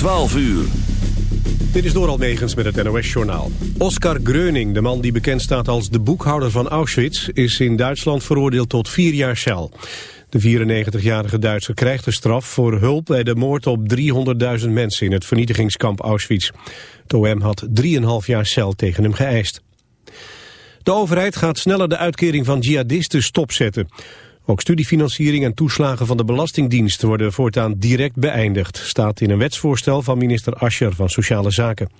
12 uur. Dit is Doral Megens met het NOS-journaal. Oscar Gröning, de man die bekend staat als de boekhouder van Auschwitz... is in Duitsland veroordeeld tot vier jaar cel. De 94-jarige Duitser krijgt de straf voor hulp bij de moord op 300.000 mensen... in het vernietigingskamp Auschwitz. Het OM had 3,5 jaar cel tegen hem geëist. De overheid gaat sneller de uitkering van jihadisten stopzetten... Ook studiefinanciering en toeslagen van de Belastingdienst worden voortaan direct beëindigd, staat in een wetsvoorstel van minister Ascher van Sociale Zaken.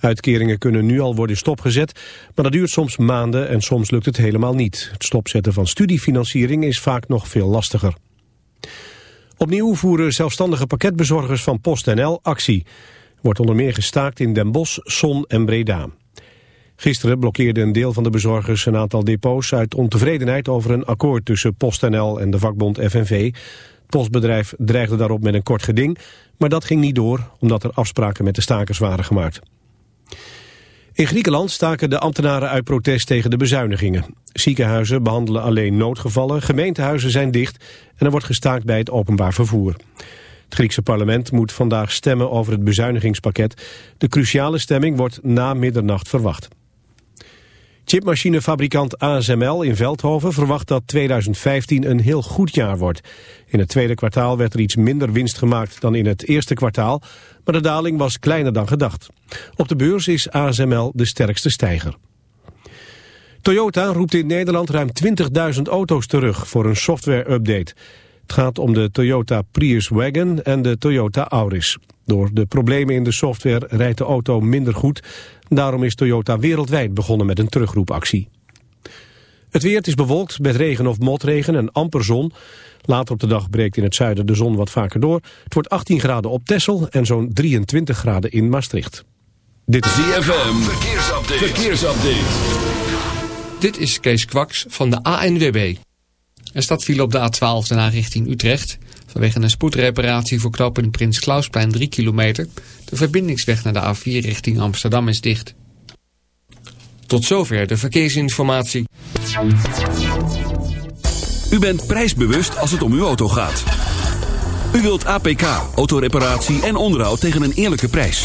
Uitkeringen kunnen nu al worden stopgezet, maar dat duurt soms maanden en soms lukt het helemaal niet. Het stopzetten van studiefinanciering is vaak nog veel lastiger. Opnieuw voeren zelfstandige pakketbezorgers van PostNL actie. Wordt onder meer gestaakt in Den Bosch, Son en Breda. Gisteren blokkeerde een deel van de bezorgers een aantal depots uit ontevredenheid over een akkoord tussen PostNL en de vakbond FNV. Het postbedrijf dreigde daarop met een kort geding, maar dat ging niet door omdat er afspraken met de stakers waren gemaakt. In Griekenland staken de ambtenaren uit protest tegen de bezuinigingen. Ziekenhuizen behandelen alleen noodgevallen, gemeentehuizen zijn dicht en er wordt gestaakt bij het openbaar vervoer. Het Griekse parlement moet vandaag stemmen over het bezuinigingspakket. De cruciale stemming wordt na middernacht verwacht. Chipmachinefabrikant ASML in Veldhoven verwacht dat 2015 een heel goed jaar wordt. In het tweede kwartaal werd er iets minder winst gemaakt dan in het eerste kwartaal, maar de daling was kleiner dan gedacht. Op de beurs is ASML de sterkste stijger. Toyota roept in Nederland ruim 20.000 auto's terug voor een software-update. Het gaat om de Toyota Prius Wagon en de Toyota Auris. Door de problemen in de software rijdt de auto minder goed. Daarom is Toyota wereldwijd begonnen met een terugroepactie. Het weer is bewolkt met regen of motregen en amper zon. Later op de dag breekt in het zuiden de zon wat vaker door. Het wordt 18 graden op Texel en zo'n 23 graden in Maastricht. Dit is ZFM, verkeersupdate. verkeersupdate. Dit is Kees Kwaks van de ANWB. Er staat file op de A12 daarna richting Utrecht... Vanwege een spoedreparatie voor knooppunt Prins Klausplein 3 kilometer. De verbindingsweg naar de A4 richting Amsterdam is dicht. Tot zover de verkeersinformatie. U bent prijsbewust als het om uw auto gaat. U wilt APK, autoreparatie en onderhoud tegen een eerlijke prijs.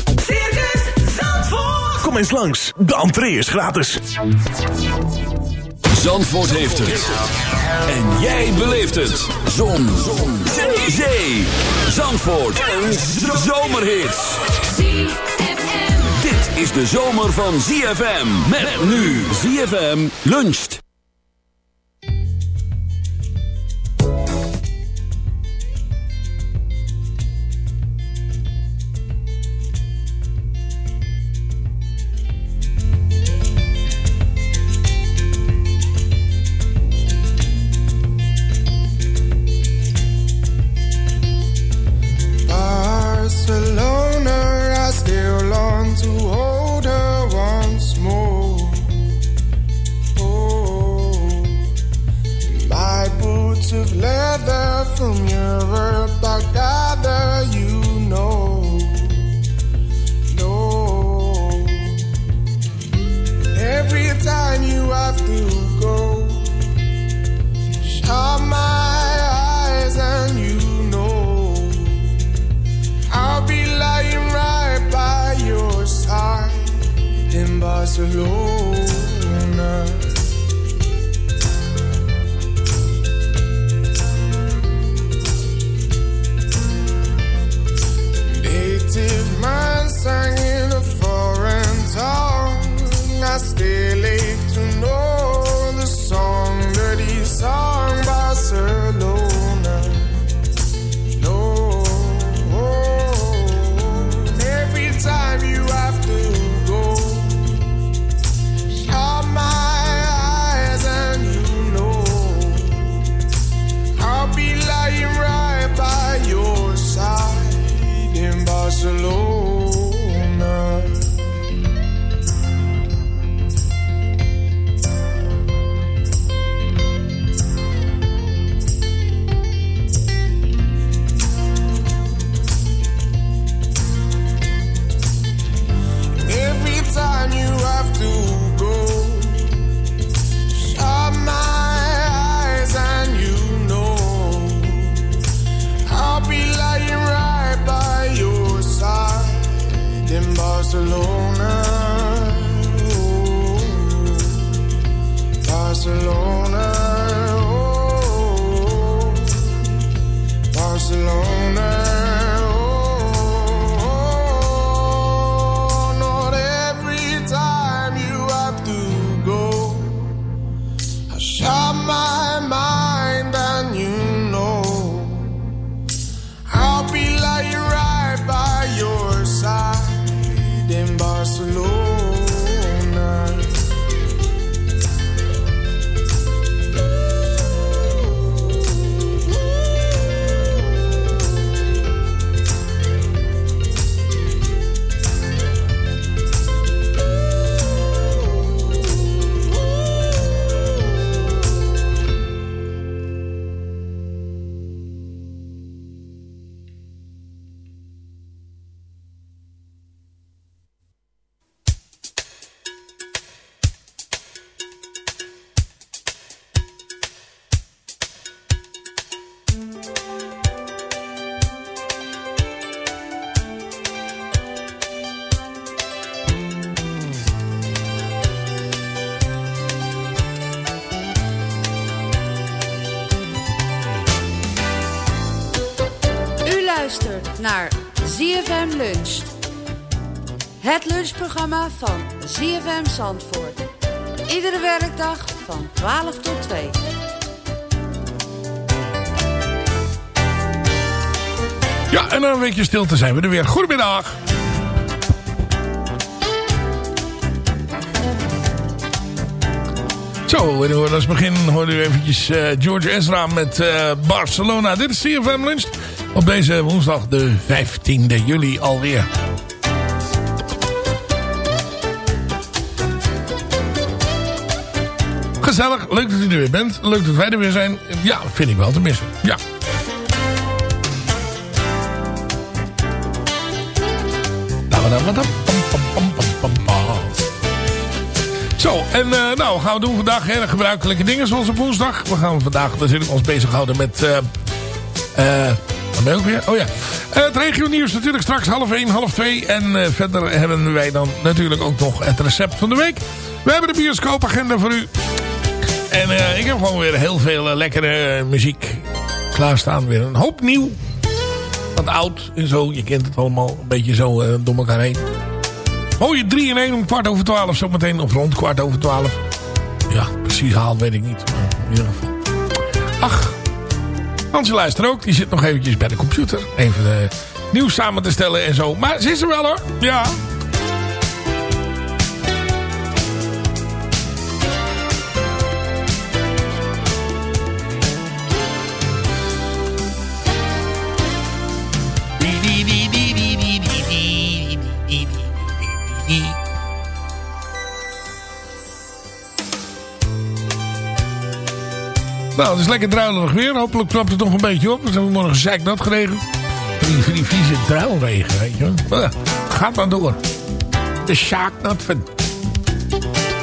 Kom eens langs, de entree is gratis. Zandvoort heeft het. En jij beleeft het. Zon. Zon. Zee. Zandvoort. Een zomerhit. Dit is de zomer van ZFM. Met nu ZFM luncht. Naar ZFM Lunch. Het lunchprogramma van ZFM Zandvoort. Iedere werkdag van 12 tot 2. Ja, en een weekje stilte zijn we er weer. Goedemiddag. Zo, en als begin hoorde u eventjes eh, George Ezra met eh, Barcelona. Dit is CFM Lunch op deze woensdag de 15e juli alweer. Gezellig, leuk dat u er weer bent. Leuk dat wij er weer zijn. Ja, vind ik wel te missen. Ja. Zo, en eh, nou, gaan we doen vandaag? Gebruikelijke dingen zoals op woensdag. We gaan vandaag natuurlijk ons bezighouden met... eh ik ook weer? Oh ja. Eh, het regio nieuws natuurlijk straks half 1, half 2. En eh, verder hebben wij dan natuurlijk ook nog het recept van de week. We hebben de bioscoopagenda voor u. En eh, ik heb gewoon weer heel veel lekkere muziek klaarstaan. Weer een hoop nieuw. Wat oud en zo. Je kent het allemaal een beetje zo door elkaar heen. Mooie 3 in 1 om kwart over 12 zometeen. Of rond kwart over 12. Ja, precies haal weet ik niet. In ieder geval. Ach, Hansje luistert ook. Die zit nog eventjes bij de computer. Even de nieuws samen te stellen en zo. Maar ze is er wel hoor. Ja. Nou, het is lekker druilerig weer. Hopelijk knapt het nog een beetje op. We zijn morgen zeiknat geregend. Die, die vieze druilregen, weet je wel. Gaat maar door. De sjaaknat van.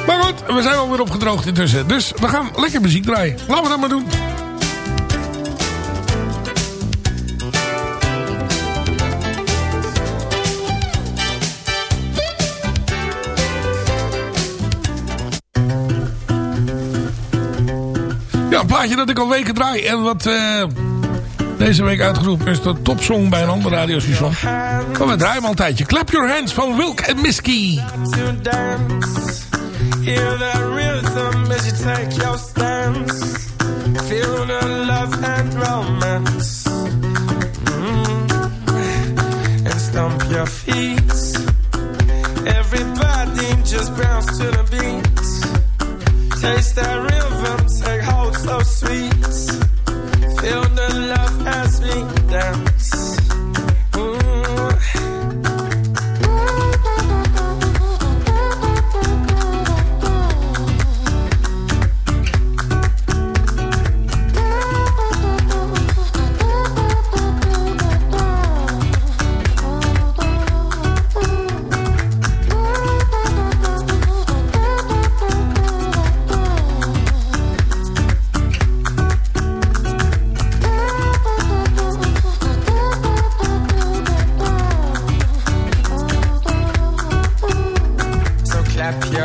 Maar goed, we zijn alweer opgedroogd intussen. Dus we gaan lekker muziek draaien. Laten we dat maar doen. Plaatje dat ik al weken draai. En wat eh, deze week uitgeroepen is de topsong bij een ander radiostation. Maar we draaien al een tijdje. Clap Your Hands van Wilk en Misky. Hear that rhythm as you take your stance. Feel the love and romance. Mm. And stomp your feet. Everybody just bounce to the beat. Taste that sweet.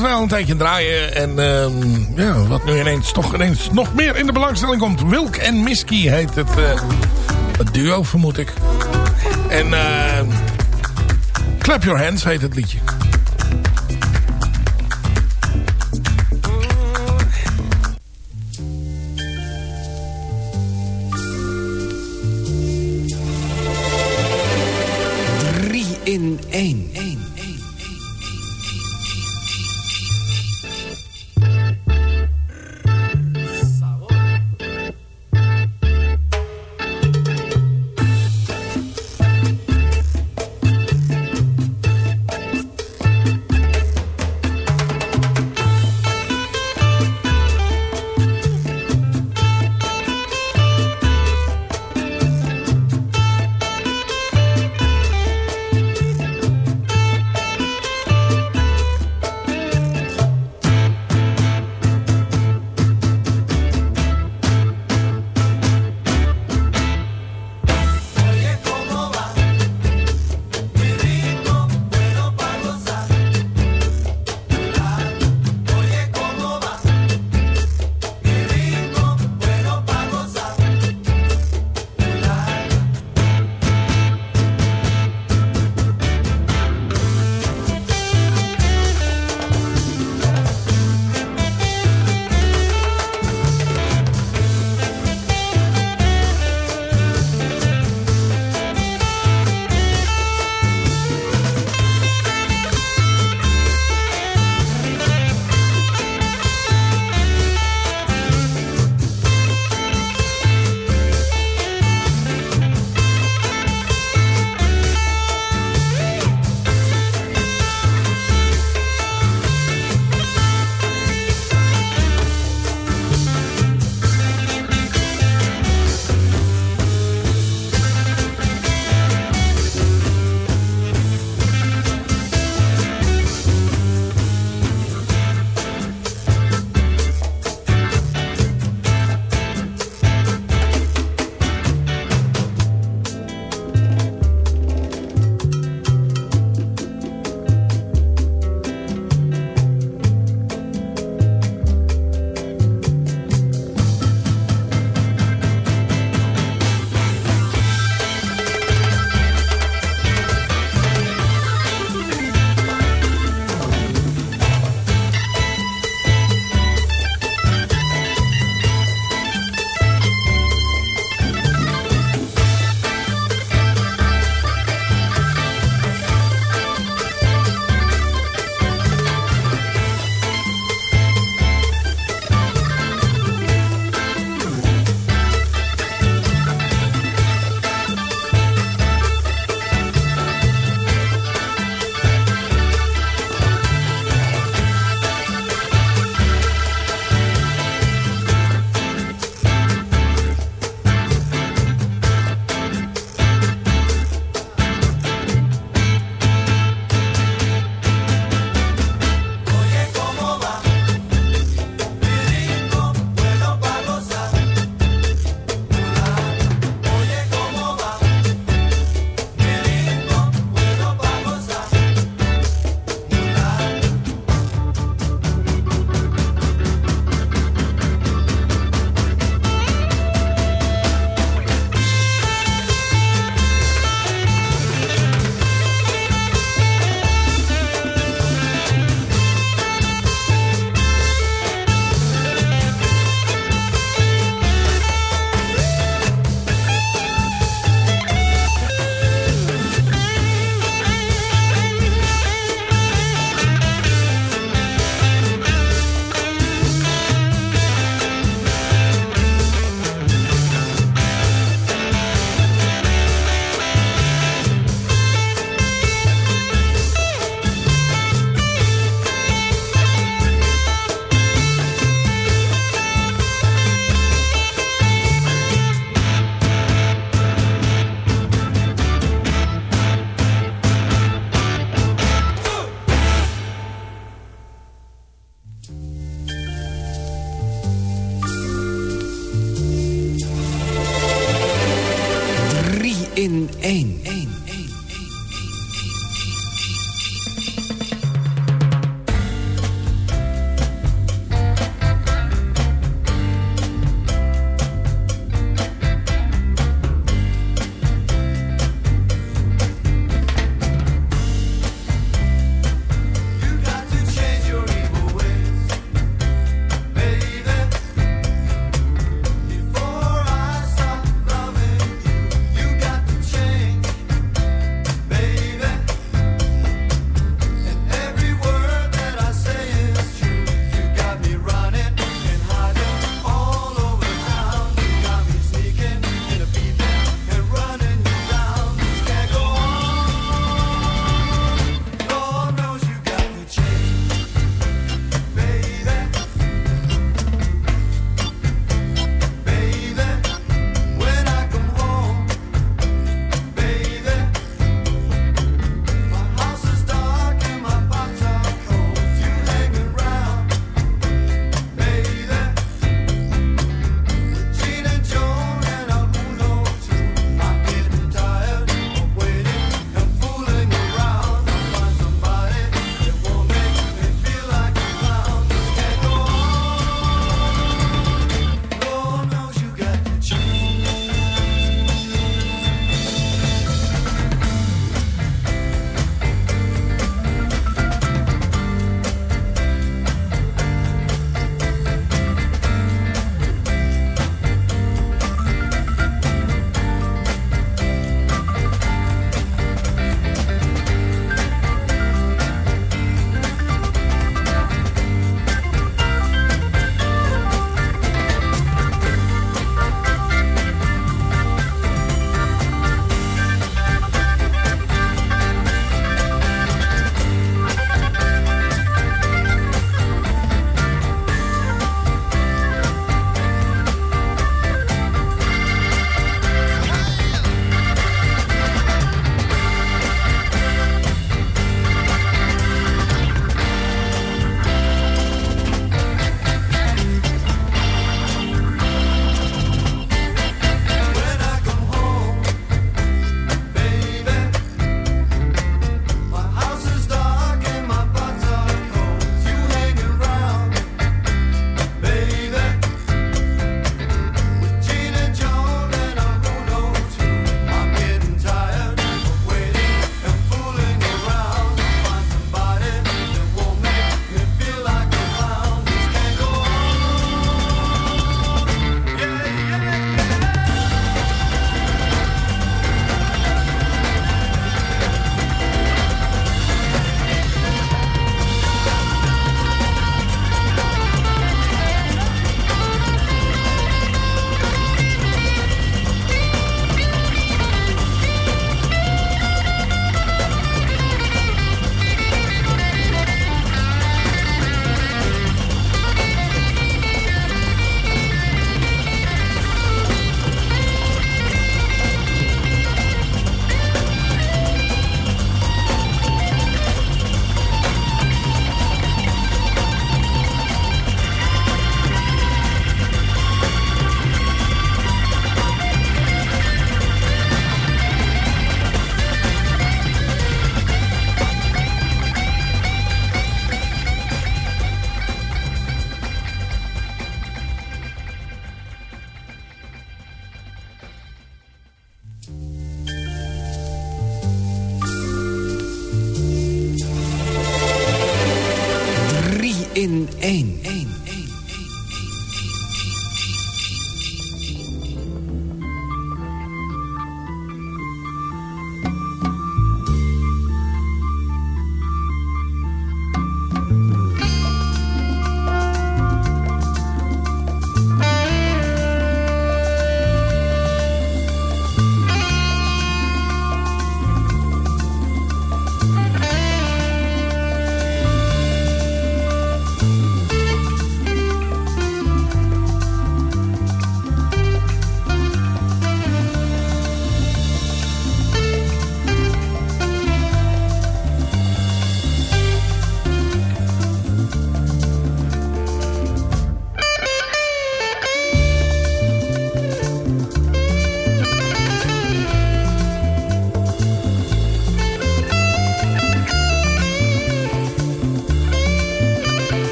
Dat wij al een tijdje draaien. En ehm, ja, wat nu ineens toch ineens nog meer in de belangstelling komt. Wilk en Misky heet het, eh, het duo, vermoed ik. En eh Clap Your Hands heet het liedje. In 1.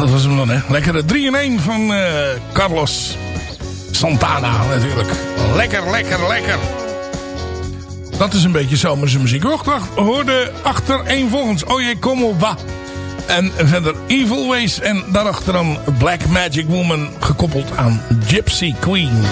dat was hem dan, hè. Lekkere 3-in-1 van eh, Carlos Santana, natuurlijk. Lekker, lekker, lekker. Dat is een beetje zomerse muziek. Wacht, wacht. We hoorden achtereenvolgens Oye Como Va. En verder Evil Ways. En daarachter dan Black Magic Woman. Gekoppeld aan Gypsy Queen.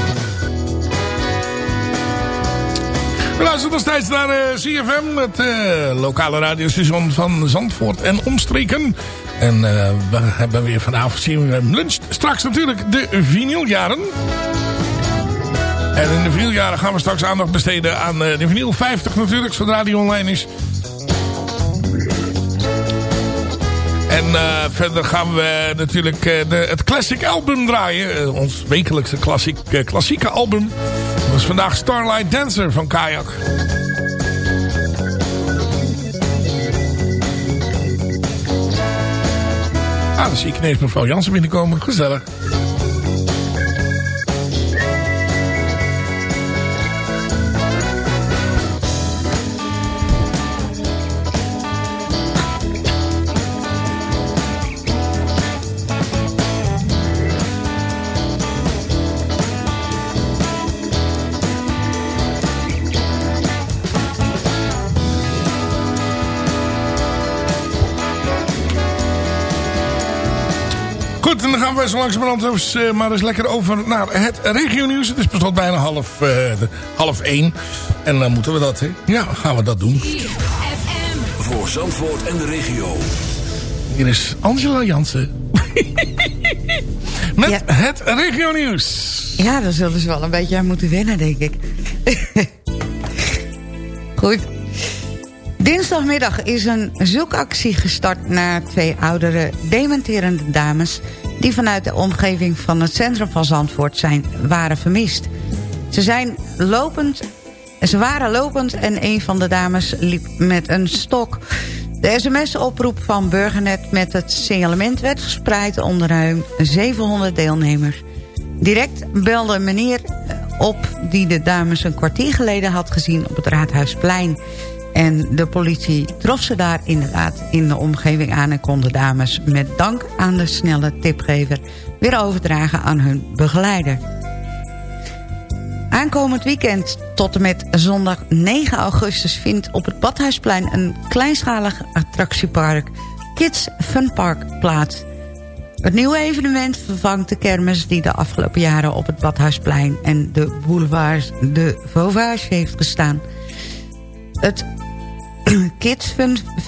We luisteren nog steeds naar eh, CFM. Het eh, lokale radiostation van Zandvoort en omstreken. En eh, we hebben weer vanavond CFM lunch. Straks natuurlijk de vinyljaren. En in de vinyljaren gaan we straks aandacht besteden aan eh, de vinyl 50 natuurlijk. Zodra die online is. En eh, verder gaan we natuurlijk de, het classic album draaien. Ons wekelijkse klassiek, klassieke album. Dat is vandaag Starlight Dancer van Kayak. Ah, dan zie ik ineens mevrouw Jansen binnenkomen. Gezellig. Gaan we zo langzamerhand eens, eh, maar eens lekker over naar het regionieuws. Het is pas bijna half, eh, de- half één. En dan moeten we dat, hè? Ja, gaan we dat doen. Voor Zandvoort en de regio. Hier is Angela Jansen. Met het regionieuws. Ja, daar zullen ze wel een beetje aan moeten wennen, denk ik. Goed. Dinsdagmiddag is een zoekactie gestart naar twee oudere dementerende dames... die vanuit de omgeving van het centrum van Zandvoort zijn, waren vermist. Ze, zijn lopend, ze waren lopend en een van de dames liep met een stok. De sms-oproep van Burgernet met het signalement werd verspreid onder ruim 700 deelnemers. Direct belde een meneer op die de dames een kwartier geleden had gezien op het Raadhuisplein. En de politie trof ze daar inderdaad in de omgeving aan... en kon de dames met dank aan de snelle tipgever... weer overdragen aan hun begeleider. Aankomend weekend tot en met zondag 9 augustus... vindt op het Badhuisplein een kleinschalig attractiepark... Kids Fun Park plaats. Het nieuwe evenement vervangt de kermis die de afgelopen jaren... op het Badhuisplein en de boulevard de Vauvage heeft gestaan. Het Kids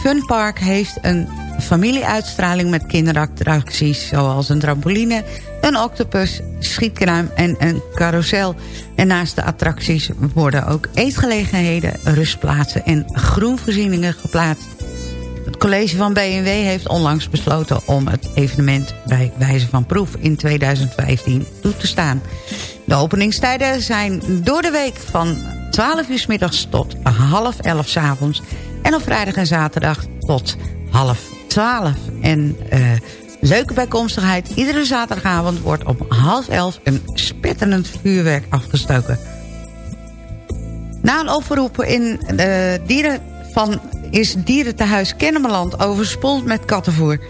Fun, Park heeft een familieuitstraling met kinderattracties... zoals een trampoline, een octopus, schietkraam en een carousel. En naast de attracties worden ook eetgelegenheden, rustplaatsen en groenvoorzieningen geplaatst. Het college van B&W heeft onlangs besloten om het evenement bij wijze van proef in 2015 toe te staan. De openingstijden zijn door de week van 12 uur middags tot half 11 's avonds. En op vrijdag en zaterdag tot half 12. En eh, leuke bijkomstigheid, iedere zaterdagavond wordt om half 11 een spetterend vuurwerk afgestoken. Na een oproep in de dieren van, is dierentehuis Kennemerland overspoeld met kattenvoer.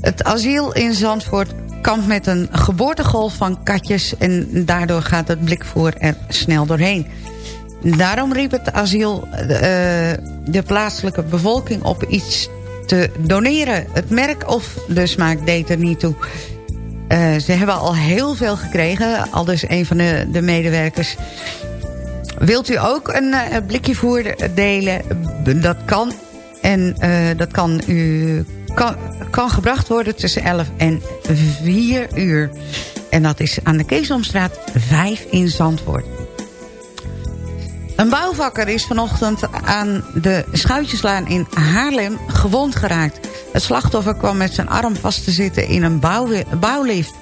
Het asiel in Zandvoort kampt met een geboortegolf van katjes... en daardoor gaat het blikvoer er snel doorheen. Daarom riep het asiel eh, de plaatselijke bevolking op iets te doneren. Het merk of de smaak deed er niet toe. Eh, ze hebben al heel veel gekregen, al dus een van de, de medewerkers. Wilt u ook een eh, blikje voer delen? Dat kan. En dat kan u kan, kan gebracht worden tussen 11 en 4 uur. En dat is aan de Keesomstraat 5 in Zandvoort. Een bouwvakker is vanochtend aan de Schuitjeslaan in Haarlem gewond geraakt. Het slachtoffer kwam met zijn arm vast te zitten in een bouw, bouwlift.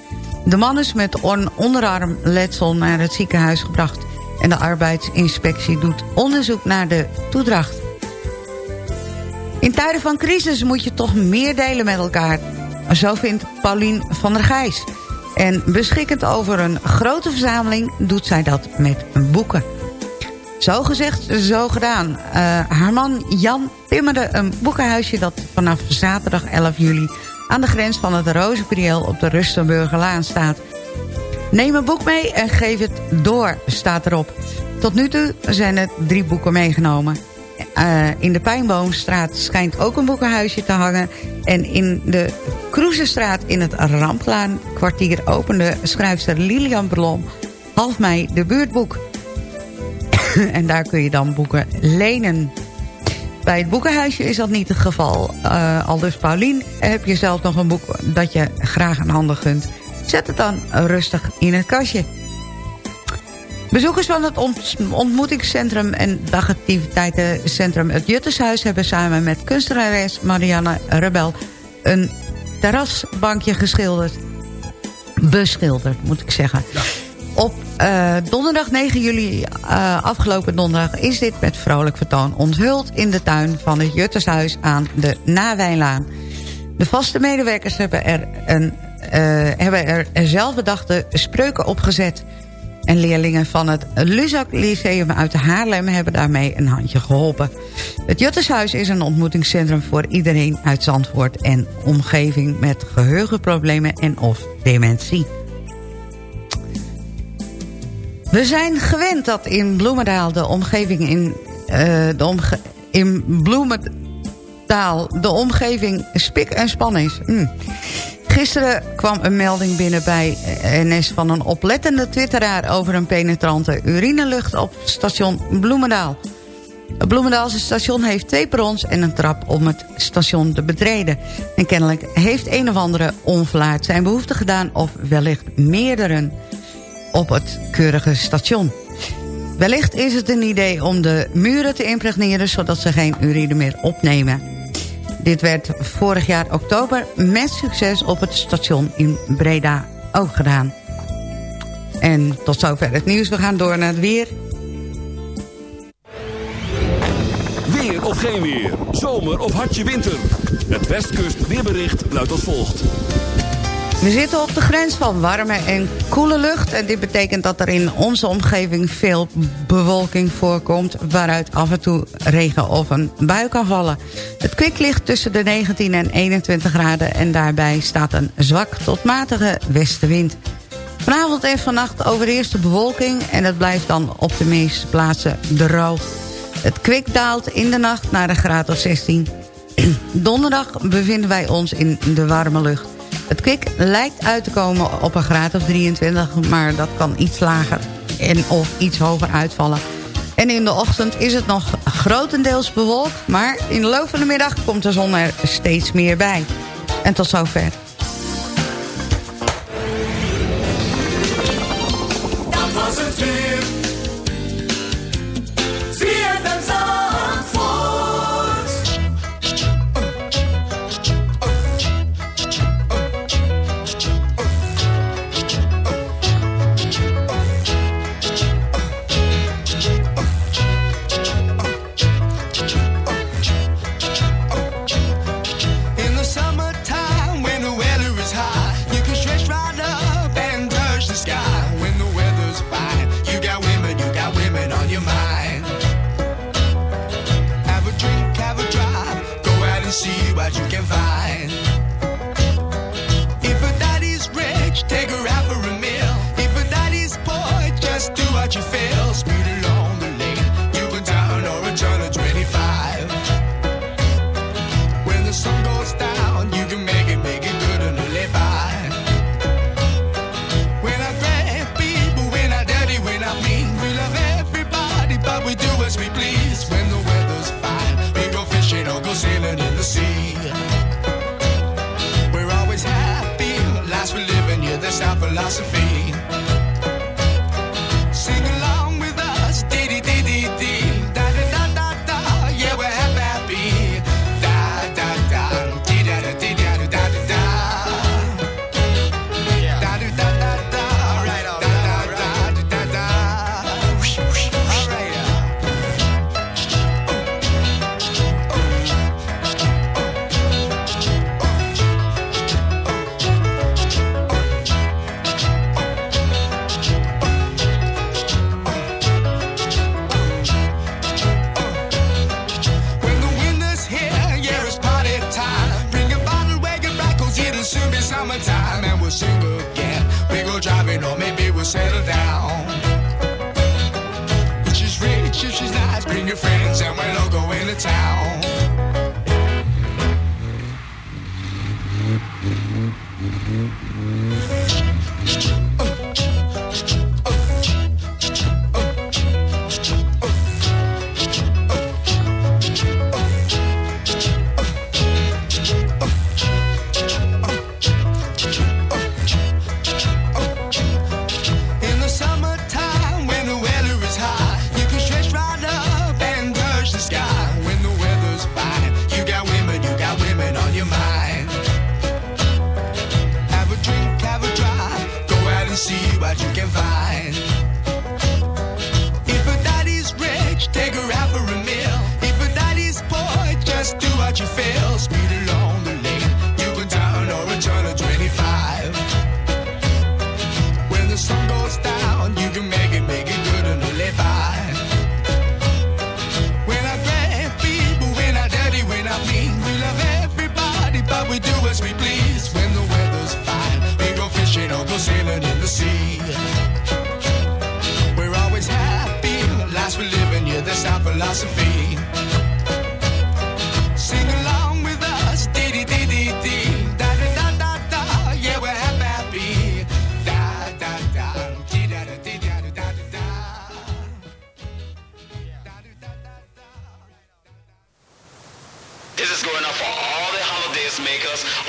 De man is met on onderarmletsel naar het ziekenhuis gebracht. En de arbeidsinspectie doet onderzoek naar de toedracht. In tijden van crisis moet je toch meer delen met elkaar. Zo vindt Paulien van der Gijs. En beschikkend over een grote verzameling doet zij dat met boeken. Zo gezegd, zo gedaan. Uh, haar man Jan timmerde een boekenhuisje dat vanaf zaterdag 11 juli... aan de grens van het Rozenprieel op de Rustenburgerlaan staat. Neem een boek mee en geef het door, staat erop. Tot nu toe zijn er drie boeken meegenomen. Uh, in de Pijnboomstraat schijnt ook een boekenhuisje te hangen. En in de Kroezenstraat in het Ramplaan kwartier opende schrijfster Lilian Berlom half mei de buurtboek. en daar kun je dan boeken lenen. Bij het boekenhuisje is dat niet het geval. Uh, al dus Paulien, heb je zelf nog een boek dat je graag aan handen gunt. Zet het dan rustig in het kastje. Bezoekers van het ontmoetingscentrum en dagactiviteitencentrum Het Juttershuis... hebben samen met kunstenares Marianne Rebel een terrasbankje geschilderd. Beschilderd, moet ik zeggen. Ja. Op uh, donderdag 9 juli, uh, afgelopen donderdag... is dit met vrolijk vertoon onthuld in de tuin van het Juttershuis aan de Nawijnlaan. De vaste medewerkers hebben er, een, uh, hebben er zelf bedachte spreuken opgezet... En leerlingen van het Luzak Lyceum uit Haarlem hebben daarmee een handje geholpen. Het Juttershuis is een ontmoetingscentrum voor iedereen uit Zandvoort en omgeving met geheugenproblemen en of dementie. We zijn gewend dat in Bloemendaal de omgeving in, uh, de in Bloemendaal de omgeving spik en span is. Hm. Gisteren kwam een melding binnen bij NS van een oplettende twitteraar... over een penetrante urinelucht op station Bloemendaal. Het Bloemendaalse station heeft twee perrons en een trap om het station te betreden. En kennelijk heeft een of andere onverlaat zijn behoefte gedaan... of wellicht meerdere op het keurige station. Wellicht is het een idee om de muren te impregneren... zodat ze geen urine meer opnemen. Dit werd vorig jaar oktober met succes op het station in Breda ook gedaan. En tot zover het nieuws. We gaan door naar het weer. Weer of geen weer. Zomer of hartje winter. Het Westkust weerbericht luidt als volgt. We zitten op de grens van warme en koele lucht. En dit betekent dat er in onze omgeving veel bewolking voorkomt... waaruit af en toe regen of een bui kan vallen. Het kwik ligt tussen de 19 en 21 graden... en daarbij staat een zwak tot matige westenwind. Vanavond en vannacht overeerst de bewolking... en het blijft dan op de meeste plaatsen droog. Het kwik daalt in de nacht naar een graad of 16. Donderdag bevinden wij ons in de warme lucht. Het kwik lijkt uit te komen op een graad of 23... maar dat kan iets lager en of iets hoger uitvallen. En in de ochtend is het nog grotendeels bewolkt... maar in de loop van de middag komt de zon er steeds meer bij. En tot zover. Philosophy. The sun goes down, you can make it, make it good and live by. When I grab people, when I dirty, when I mean, we love everybody, but we do as we please. When the weather's fine, we go fishing or go sailing in the sea. We're always happy, last for living, yeah, that's our philosophy. us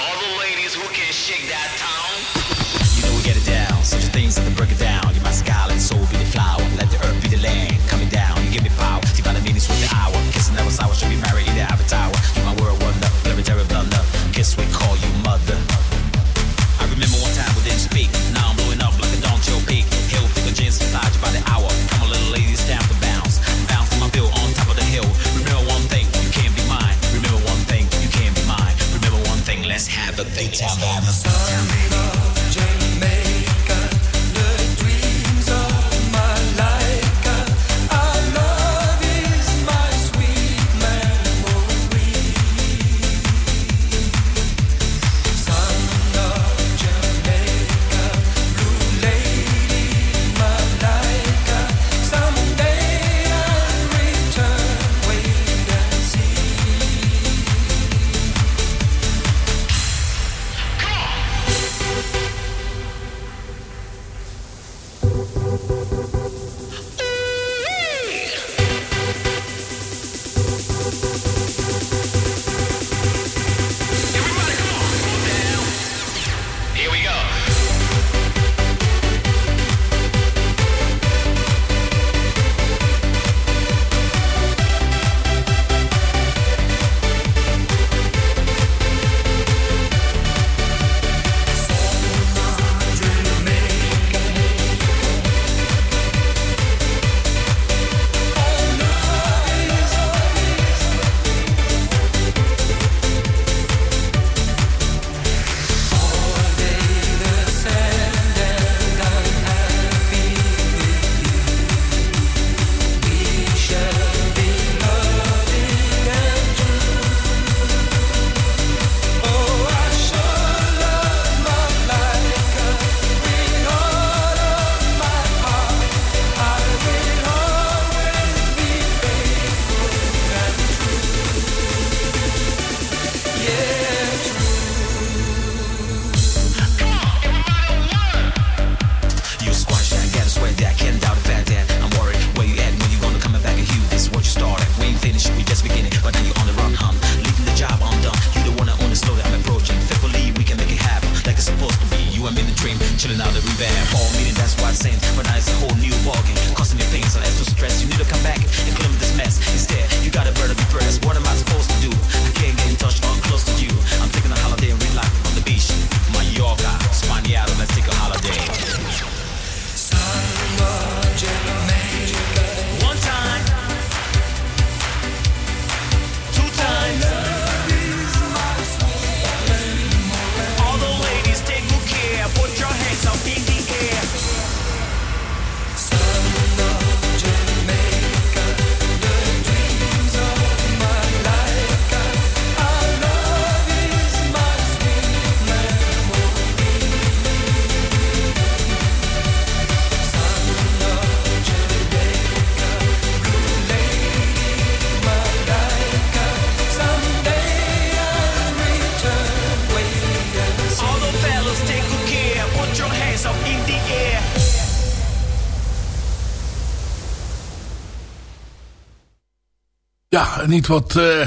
niet wat eh,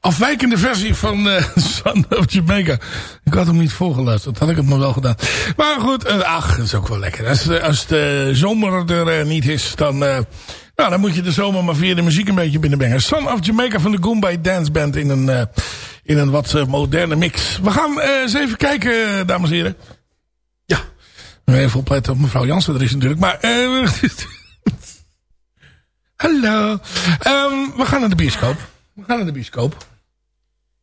afwijkende versie van eh Son of Jamaica. Ik had hem niet voorgeluisterd, had ik het maar wel gedaan. Maar goed, eh, ach, dat is ook wel lekker. Als, de- als de zomer er eh, niet is, dan, eh, nou, dan moet je de zomer maar via de muziek een beetje binnenbrengen. Son of Jamaica van de Goombay Dance Band in een, eh, in een wat eh, moderne mix. We gaan eh, eens even kijken, eh, dames en heren. Ja, even opletten op mevrouw Jansen, er is natuurlijk. Maar, eh Hallo. Ehm, we gaan naar de bioscoop. We gaan naar de bioscoop.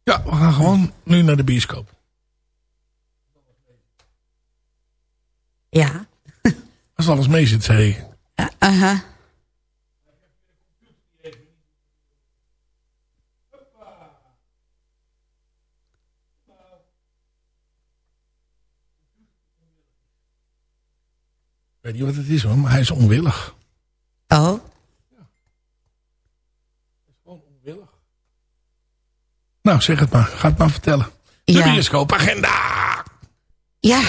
Ja, we gaan gewoon nu naar de bioscoop. Ja. Als alles mee zit, zei ik. Aha. Ik weet niet wat het is hoor, maar hij is onwillig. Oh. Nou, zeg het maar. Ga het maar vertellen. De Ja. bioscoopagenda. Ja.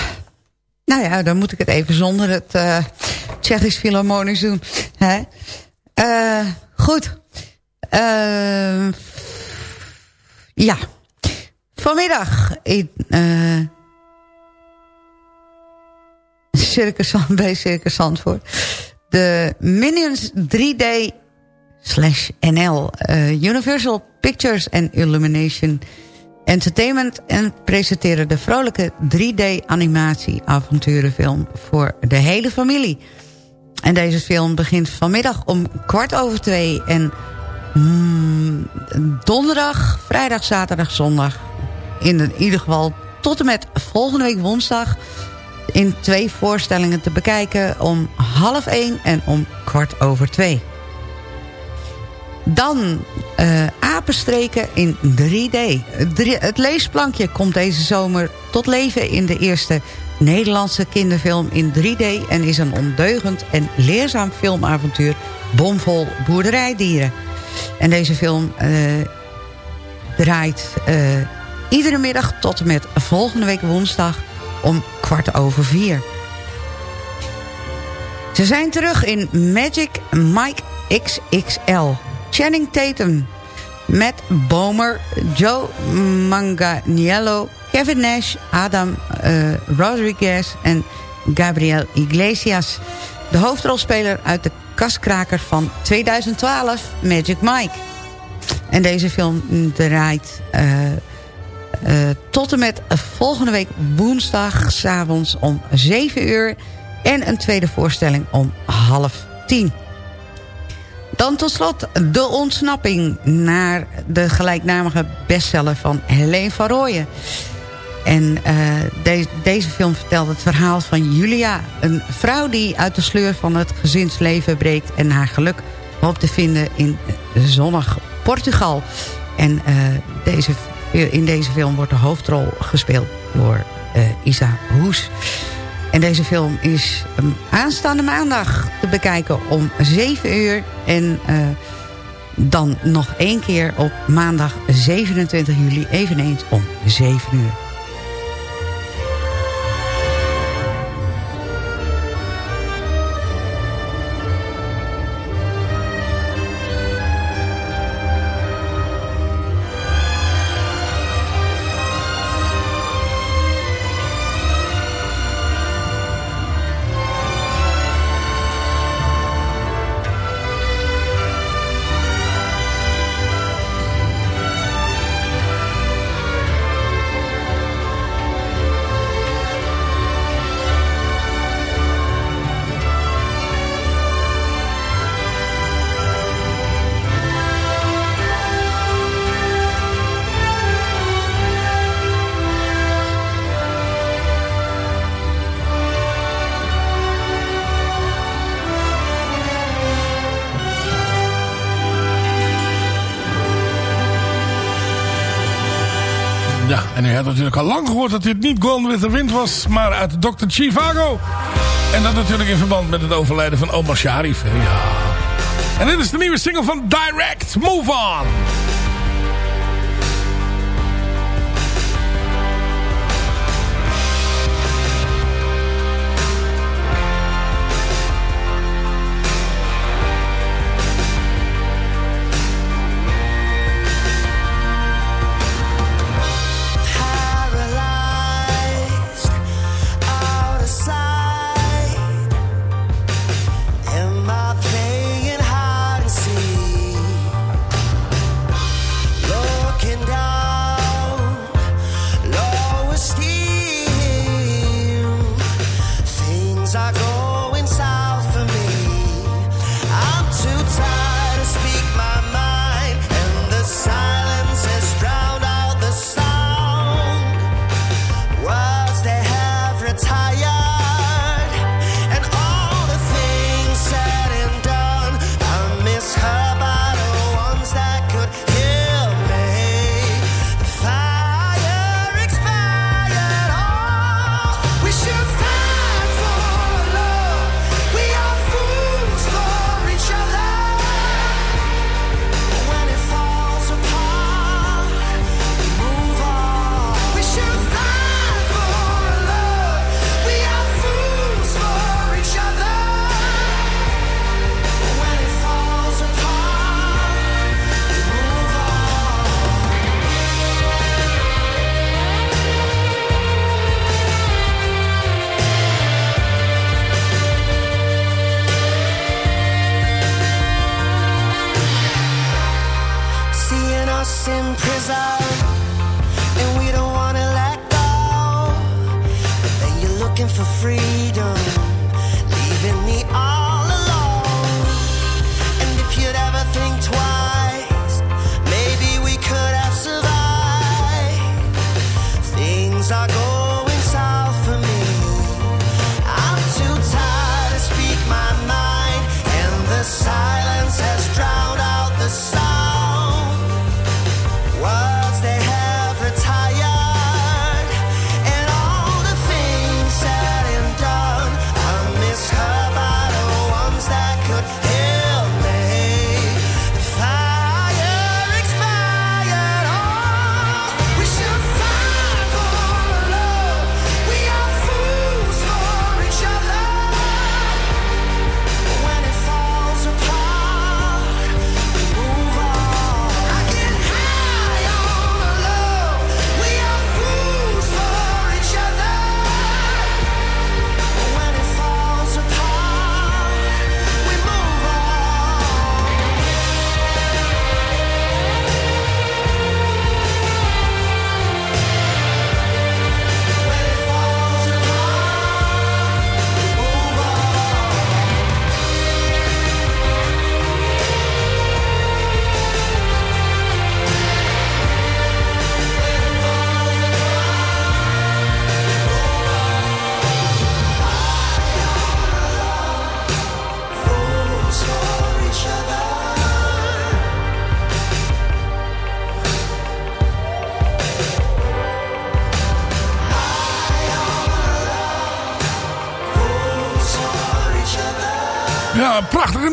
Nou ja, dan moet ik het even zonder het eh Tsjechisch Philharmonisch doen. Hè? Eh, goed. Eh, Ja, vanmiddag in Circus bij Circus Zandvoort. De Minions 3D slash NL. Universal Pictures and Illumination Entertainment... en presenteren de vrolijke 3D-animatie-avonturenfilm... voor de hele familie. En deze film begint vanmiddag om kwart over twee... en mm, donderdag, vrijdag, zaterdag, zondag... in ieder geval tot en met volgende week woensdag... in twee voorstellingen te bekijken om half één en om kwart over twee. Dan eh, apenstreken in 3D. Drie- het leesplankje komt deze zomer tot leven in de eerste Nederlandse kinderfilm in 3D... en is een ondeugend en leerzaam filmavontuur bomvol boerderijdieren. En deze film eh, draait eh, iedere middag tot en met volgende week woensdag om kwart over vier. Ze zijn terug in Magic Mike XXL. Channing Tatum, Matt Bomer, Joe Manganiello, Kevin Nash, Adam eh, Rodriguez en Gabriel Iglesias. De hoofdrolspeler uit de kaskraker van 2012, Magic Mike. En deze film draait eh, eh, tot en met volgende week woensdag... s'avonds om 7 uur en een tweede voorstelling om half tien. Dan tot slot De Ontsnapping naar de gelijknamige bestseller van Helene van Rooyen. En eh, de- deze film vertelt het verhaal van Julia. Een vrouw die uit de sleur van het gezinsleven breekt... en haar geluk hoopt te vinden in zonnig Portugal. En eh, deze, in deze film wordt de hoofdrol gespeeld door eh, Isa Hoes. En deze film is um, aanstaande maandag te bekijken om 7 uur. En eh, dan nog één keer op maandag 27 juli eveneens om 7 uur. Natuurlijk al lang gehoord dat dit niet Gone with the Wind was, maar uit Dr. Chivago. En dat natuurlijk in verband met het overlijden van Omar Sharif. Ja. En dit is de nieuwe single van Direct, Move On.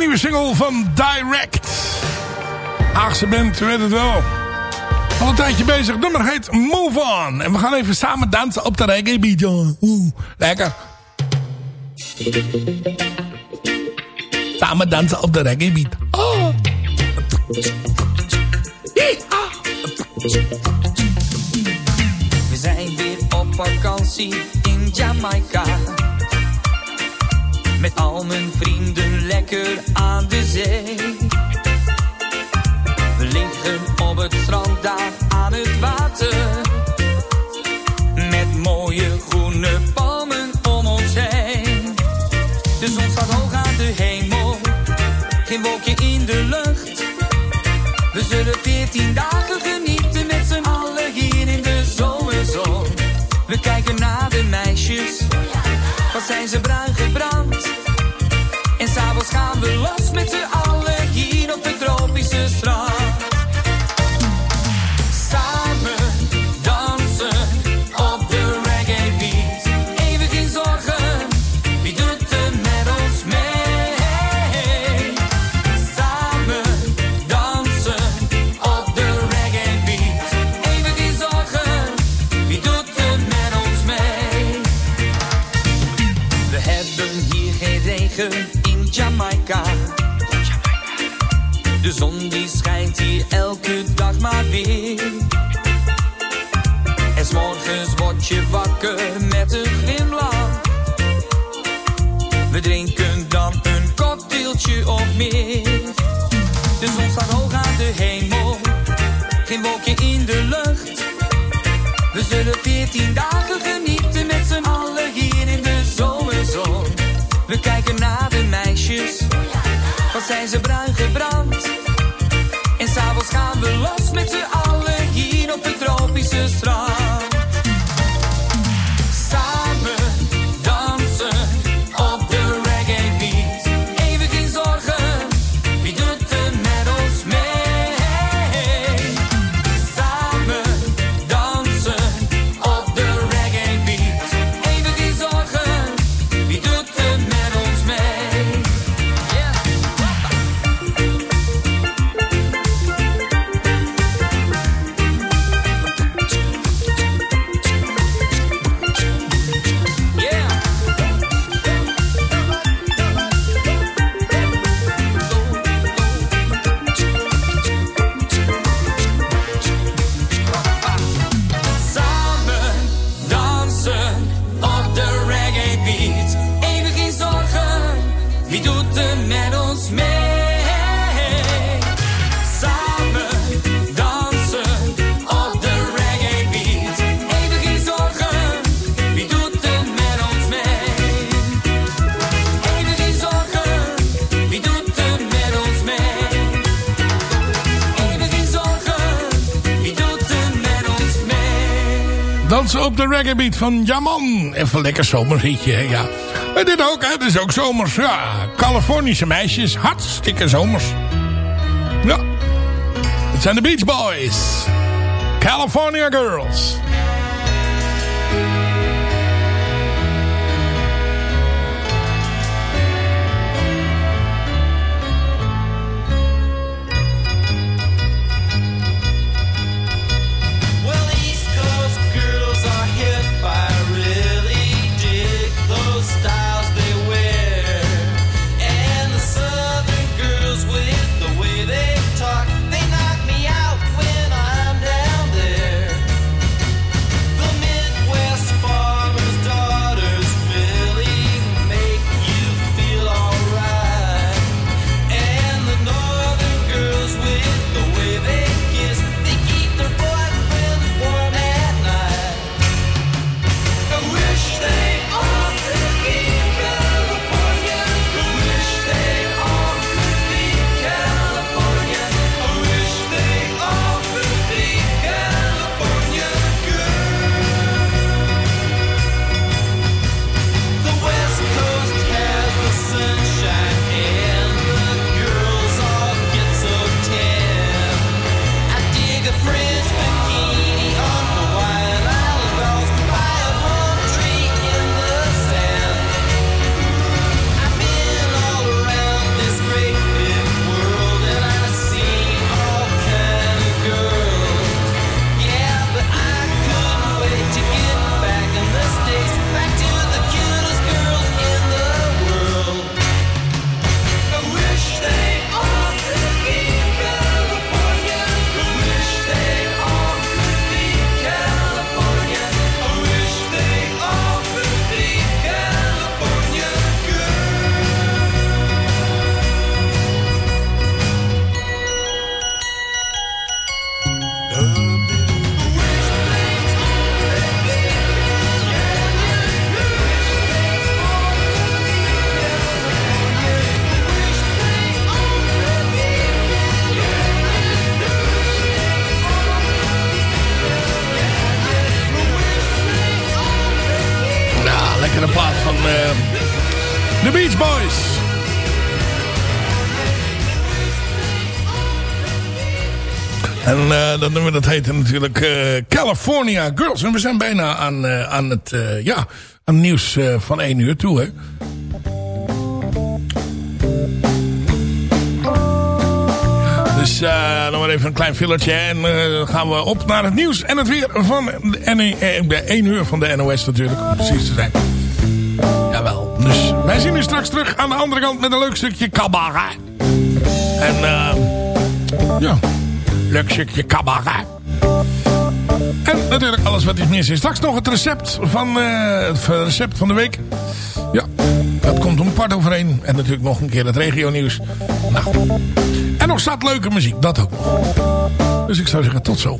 Nieuwe single van Direct. Haagse band, u weet het wel. Al een tijdje bezig. Nummer heet Move On. En we gaan even samen dansen op de reggae beat. Oeh, lekker. Samen dansen op de reggae beat. Oh. We zijn weer op vakantie in Jamaica. Met al mijn vrienden lekker aan de zee. We liggen op het strand daar aan het water. Met mooie groene palmen om ons heen. De zon staat hoog aan de hemel. Geen wolkje in de lucht. We zullen veertien dagen genieten met z'n allen hier in de zomerzon. We kijken naar de meisjes, wat zijn ze bruin gebrand. En s'avonds gaan We drinken dan een cocktailtje of meer. De zon staat hoog aan de hemel, geen wolkje in de lucht. We zullen veertien dagen genieten met z'n allen hier in de zomerzon. We kijken naar de meisjes, wat zijn ze bruin gebrand. En s'avonds gaan we los met z'n allen hier op het tropische strand. Reggae beat van Jaman. Even lekker zomerhitje, ja. En dit ook, hè. Dit is ook zomers. Ja, Californische meisjes. Hartstikke zomers. Ja. Het zijn de Beach Boys. California Girls. Boys. En eh, dat nummer dat heette natuurlijk eh, California Girls. En we zijn bijna aan, eh, aan het ja, aan nieuws van 1 uur toe. Hè? Dus nog maar even een klein fillertje. En dan gaan we op naar het nieuws en het weer van de, NE eh, de 1 uur van de NOS natuurlijk. Om precies te zijn. Dus wij zien u straks terug aan de andere kant met een leuk stukje cabaret. En eh, ja, leuk stukje cabaret. En natuurlijk alles wat is mis is. Straks nog het recept van, eh, het recept van de week. Ja, dat komt om kwart over één. En natuurlijk nog een keer het regio nieuws. Nou, en nog zat leuke muziek, dat ook. Dus ik zou zeggen, tot zo.